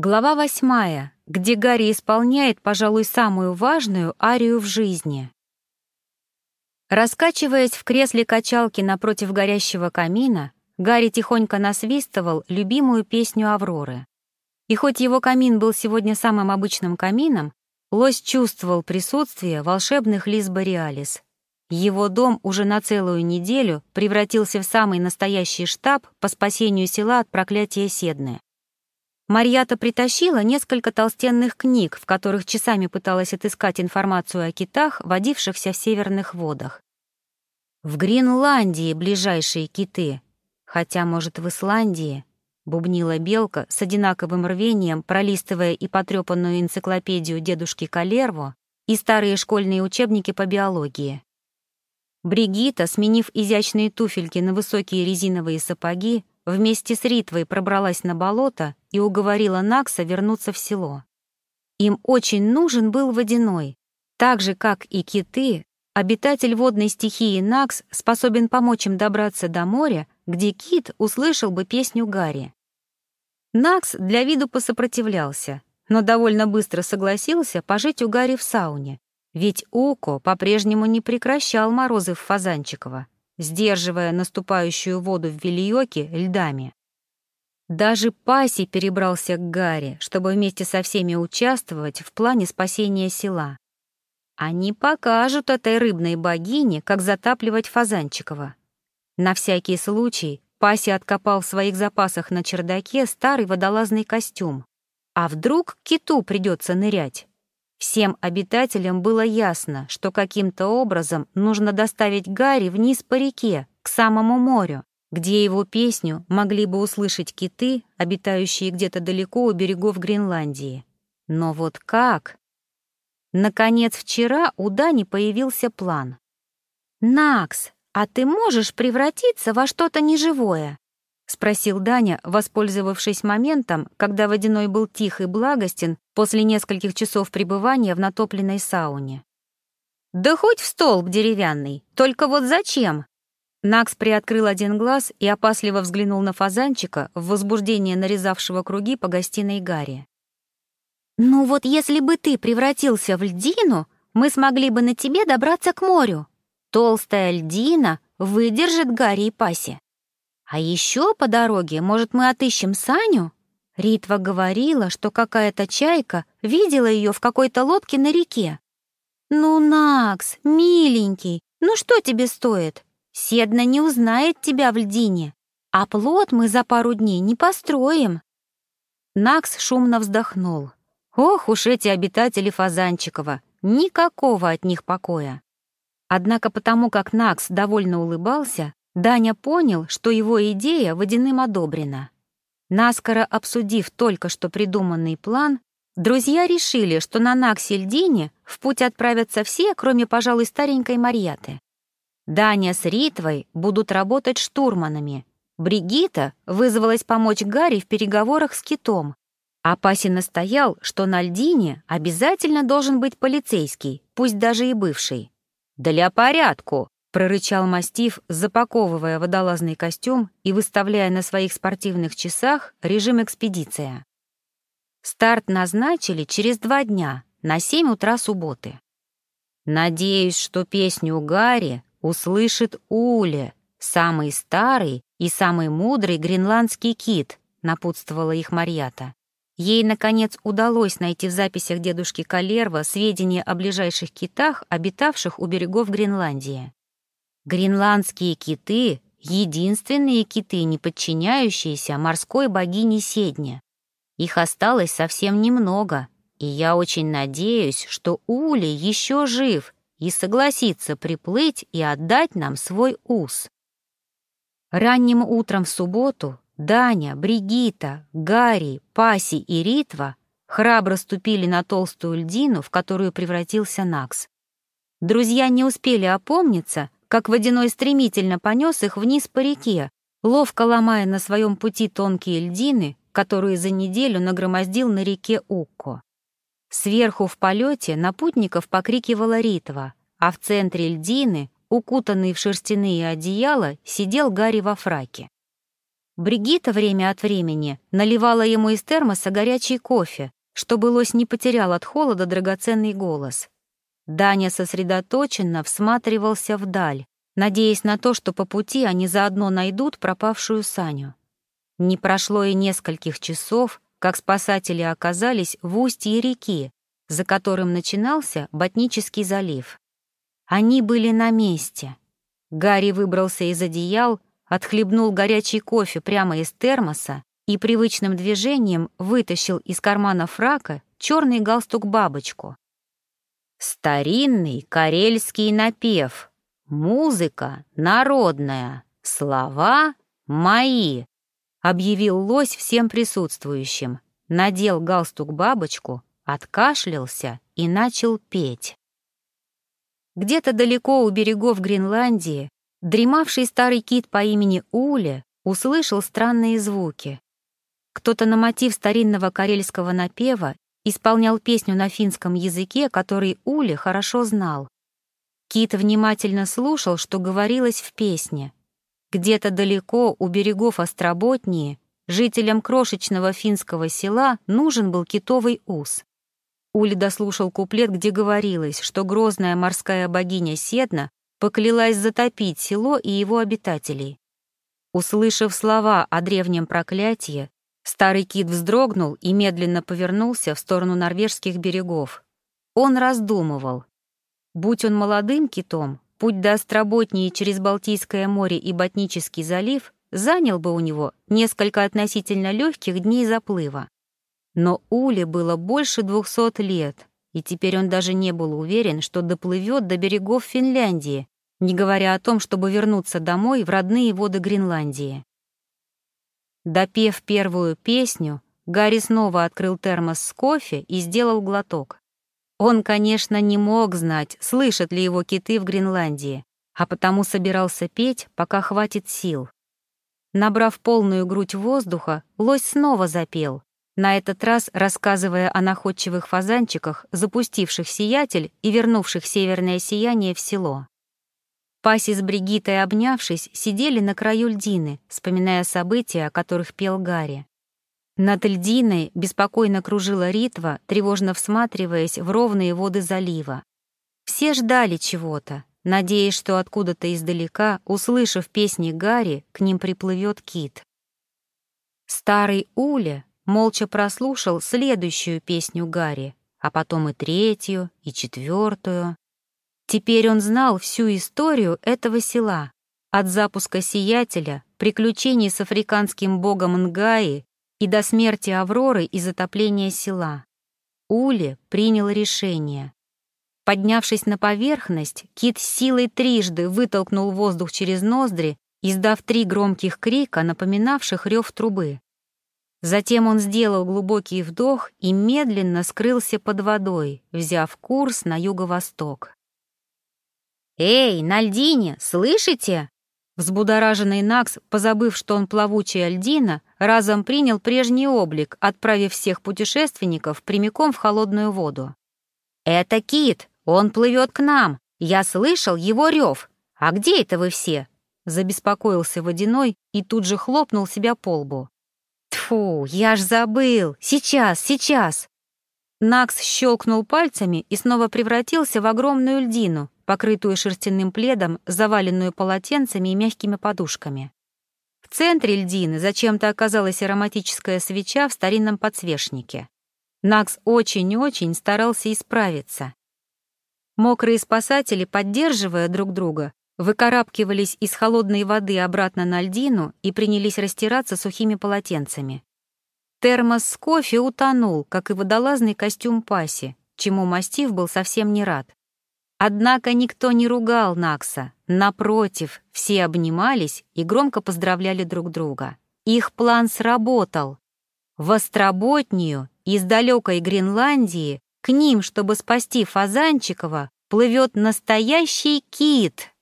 Глава восьмая, где Гарри исполняет, пожалуй, самую важную арию в жизни. Раскачиваясь в кресле качалки напротив горящего камина, Гарри тихонько насвистывал любимую песню Авроры. И хоть его камин был сегодня самым обычным камином, лось чувствовал присутствие волшебных лис Бориалис. Его дом уже на целую неделю превратился в самый настоящий штаб по спасению села от проклятия Седны. Марьята притащила несколько толстенных книг, в которых часами пыталась отыскать информацию о китах, водившихся в северных водах. В Гренландии ближайшие киты, хотя, может, в Исландии, бубнила Белка с одинаковым рвением, пролистывая и потрепанную энциклопедию дедушки Калерво и старые школьные учебники по биологии. Бригита, сменив изящные туфельки на высокие резиновые сапоги, вместе с Ритвой пробралась на болото и уговорила Накса вернуться в село. Им очень нужен был водяной. Так же, как и киты, обитатель водной стихии Накс способен помочь им добраться до моря, где кит услышал бы песню Гарри. Накс для виду посопротивлялся, но довольно быстро согласился пожить у Гарри в сауне, ведь Уко по-прежнему не прекращал морозы в Фазанчиково сдерживая наступающую воду в Вильёке льдами. Даже Паси перебрался к Гарри, чтобы вместе со всеми участвовать в плане спасения села. Они покажут этой рыбной богине, как затапливать Фазанчикова. На всякий случай Паси откопал в своих запасах на чердаке старый водолазный костюм. А вдруг киту придется нырять? Всем обитателям было ясно, что каким-то образом нужно доставить Гарри вниз по реке, к самому морю, где его песню могли бы услышать киты, обитающие где-то далеко у берегов Гренландии. Но вот как? Наконец, вчера у Дани появился план. «Накс, а ты можешь превратиться во что-то неживое?» — спросил Даня, воспользовавшись моментом, когда водяной был тих и благостен после нескольких часов пребывания в натопленной сауне. «Да хоть в столб деревянный, только вот зачем?» Накс приоткрыл один глаз и опасливо взглянул на фазанчика в возбуждение нарезавшего круги по гостиной Гарри. «Ну вот если бы ты превратился в льдину, мы смогли бы на тебе добраться к морю. Толстая льдина выдержит Гарри и Паси. А еще по дороге, может, мы отыщем Саню? Ритва говорила, что какая-то чайка видела ее в какой-то лодке на реке. Ну, Накс, миленький, ну что тебе стоит? Седна не узнает тебя в льдине, а плод мы за пару дней не построим. Накс шумно вздохнул. Ох уж эти обитатели Фазанчикова, никакого от них покоя. Однако потому, как Накс довольно улыбался, Даня понял, что его идея водяным одобрена. Наскоро обсудив только что придуманный план, друзья решили, что на Наксельдине в путь отправятся все, кроме, пожалуй, старенькой Марьяты. Даня с Ритвой будут работать штурманами. Бригита вызвалась помочь Гарри в переговорах с китом, а Паси настоял, что на льдине обязательно должен быть полицейский, пусть даже и бывший. «Для порядку», прорычал мастиф, запаковывая водолазный костюм и выставляя на своих спортивных часах режим экспедиция. Старт назначили через два дня, на 7 утра субботы. Надеюсь, что песню Гарри услышит Уле, самый старый и самый мудрый гренландский кит, напутствовала их Марьята. Ей, наконец, удалось найти в записях дедушки Калерва сведения о ближайших китах, обитавших у берегов Гренландии. Гренландские киты — единственные киты, не подчиняющиеся морской богине Седне. Их осталось совсем немного, и я очень надеюсь, что Ули еще жив и согласится приплыть и отдать нам свой ус. Ранним утром в субботу Даня, Бригита, Гарри, Паси и Ритва храбро ступили на толстую льдину, в которую превратился Накс. Друзья не успели опомниться, как водяной стремительно понес их вниз по реке, ловко ломая на своем пути тонкие льдины, которые за неделю нагромоздил на реке Укко. Сверху в полете на путников покрикивала Ритва, а в центре льдины, укутанный в шерстяные одеяла, сидел Гарри во фраке. Бригита время от времени наливала ему из термоса горячий кофе, чтобы лось не потерял от холода драгоценный голос. Даня сосредоточенно всматривался вдаль, надеясь на то, что по пути они заодно найдут пропавшую Саню. Не прошло и нескольких часов, как спасатели оказались в устье реки, за которым начинался Ботнический залив. Они были на месте. Гарри выбрался из одеял, отхлебнул горячий кофе прямо из термоса и привычным движением вытащил из кармана фрака черный галстук-бабочку. Старинный карельский напев. Музыка народная, слова мои, объявил лось всем присутствующим, надел галстук-бабочку, откашлялся и начал петь. Где-то далеко у берегов Гренландии дремавший старый кит по имени Уле услышал странные звуки. Кто-то на мотив старинного карельского напева исполнял песню на финском языке, который Уле хорошо знал. Кит внимательно слушал, что говорилось в песне. Где-то далеко, у берегов Остроботнии, жителям крошечного финского села нужен был китовый ус. Ули дослушал куплет, где говорилось, что грозная морская богиня Седна поклялась затопить село и его обитателей. Услышав слова о древнем проклятии, старый кит вздрогнул и медленно повернулся в сторону норвежских берегов. Он раздумывал. Будь он молодым китом, путь до Остроботнии через Балтийское море и Ботнический залив занял бы у него несколько относительно легких дней заплыва. Но Уле было больше двухсот лет, и теперь он даже не был уверен, что доплывет до берегов Финляндии, не говоря о том, чтобы вернуться домой в родные воды Гренландии. Допев первую песню, Гарри снова открыл термос с кофе и сделал глоток. Он, конечно, не мог знать, слышат ли его киты в Гренландии, а потому собирался петь, пока хватит сил. Набрав полную грудь воздуха, лось снова запел, на этот раз рассказывая о находчивых фазанчиках, запустивших сиятель и вернувших северное сияние в село. Паси с Бригитой, обнявшись, сидели на краю льдины, вспоминая события, о которых пел Гарри. Над льдиной беспокойно кружила Ритва, тревожно всматриваясь в ровные воды залива. Все ждали чего-то, надеясь, что откуда-то издалека, услышав песни Гарри, к ним приплывет кит. Старый Уля, молча прослушал следующую песню Гарри, а потом и третью, и четвертую. Теперь он знал всю историю этого села, от запуска Сиятеля, приключений с африканским богом Нгаи и до смерти Авроры и затопления села. Ули принял решение. Поднявшись на поверхность, кит силой трижды вытолкнул воздух через ноздри, издав три громких крика, напоминавших рев трубы. Затем он сделал глубокий вдох и медленно скрылся под водой, взяв курс на юго-восток. «Эй, на льдине, слышите?» Взбудораженный Накс, позабыв, что он плавучая льдина, разом принял прежний облик, отправив всех путешественников прямиком в холодную воду. «Это Кит, он плывет к нам, я слышал его рев. А где это вы все?» Забеспокоился водяной и тут же хлопнул себя по лбу. Тфу, я ж забыл! Сейчас, сейчас!» Накс щелкнул пальцами и снова превратился в огромную льдину, покрытую шерстяным пледом, заваленную полотенцами и мягкими подушками. В центре льдины зачем-то оказалась ароматическая свеча в старинном подсвечнике. Накс очень-очень старался исправиться. Мокрые спасатели, поддерживая друг друга, выкарабкивались из холодной воды обратно на льдину и принялись растираться сухими полотенцами. Термос с кофе утонул, как и водолазный костюм Паси, чему мастив был совсем не рад. Однако никто не ругал Накса. Напротив, все обнимались и громко поздравляли друг друга. Их план сработал. В Остроботнию из далекой Гренландии к ним, чтобы спасти Фазанчикова, плывет настоящий кит.